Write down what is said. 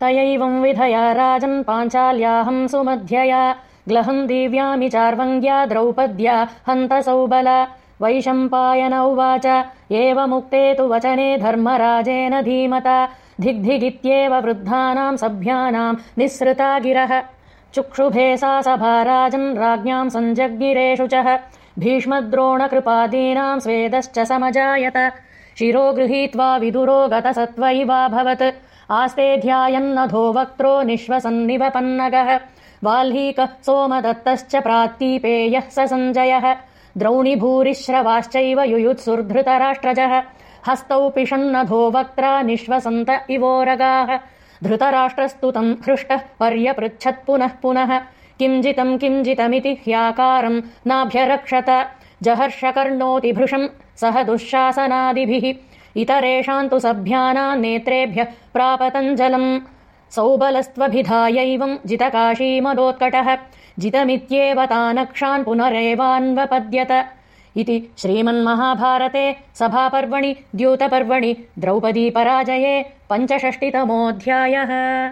तयैवम् विधया राजन् पाञ्चाल्याहम् सुमध्यया ग्लहम् दिव्यामि चार्वङ्ग्या द्रौपद्या हन्त सौबल वैशम्पायन उवाच एवमुक्ते तु वचने धर्मराजेन धीमता। धिग्धिगित्येव वृद्धानाम् सभ्यानाम् निःसृता गिरः। चुक्षुभे सा सभा राजन् राज्ञाम् सञ्जग्निरेषुचः भीष्मद्रोणकृपादीनाम् स्वेदश्च समजायत शिरो गृहीत्वा विदुरो गतसत्त्वैवाभवत् आस्ते ध्यायन्नधो वक्त्रो निःश्वसन्निवपन्नगः। वाल्हीकः सोमदत्तश्च प्रात्तीपेयः स सञ्जयः। द्रौणिभूरिश्रवाश्चैव युयुत्सुर्धृतराष्ट्रजः। हस्तौ पिषन्नधो वक्त्रा निःश्वसन्त इवोरगाः धृतराष्ट्रस्तुतम् हृष्टः पर्यपृच्छत् पुनः पुनः। किञ्जितम् किञ्जितमिति ह्याकारम् नाभ्यरक्षत जहर्षकर्णोतिभृशम् सह दुःशासनादिभिः इतरेषाम् तु सभ्यानाम् नेत्रेभ्यः प्रापतञ्जलम्। सौबलस्त्वभिधायैवम् जितकाशीमदोत्कटः जितमित्येव तानक्षान् पुनरेवान्वपद्यत। इति श्रीमन्महाभारते सभापर्वणि द्यूतपर्वणि द्रौपदीपराजये पञ्चषष्टितमोऽध्यायः